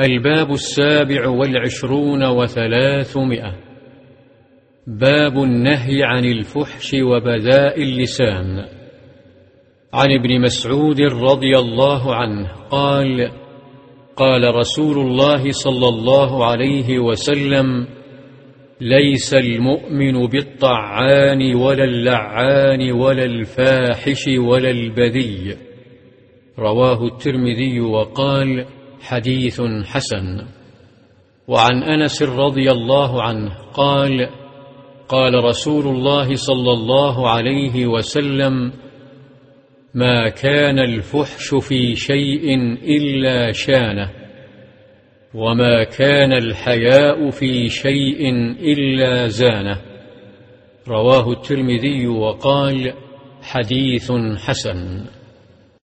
الباب السابع والعشرون وثلاثمائة. باب النهي عن الفحش وبذاء اللسان. عن ابن مسعود رضي الله عنه قال قال رسول الله صلى الله عليه وسلم ليس المؤمن بالطعان ولا اللعان ولا الفاحش ولا البذي رواه الترمذي وقال حديث حسن. وعن أنس رضي الله عنه قال قال رسول الله صلى الله عليه وسلم ما كان الفحش في شيء إلا شانه وما كان الحياء في شيء إلا زانه. رواه الترمذي وقال حديث حسن.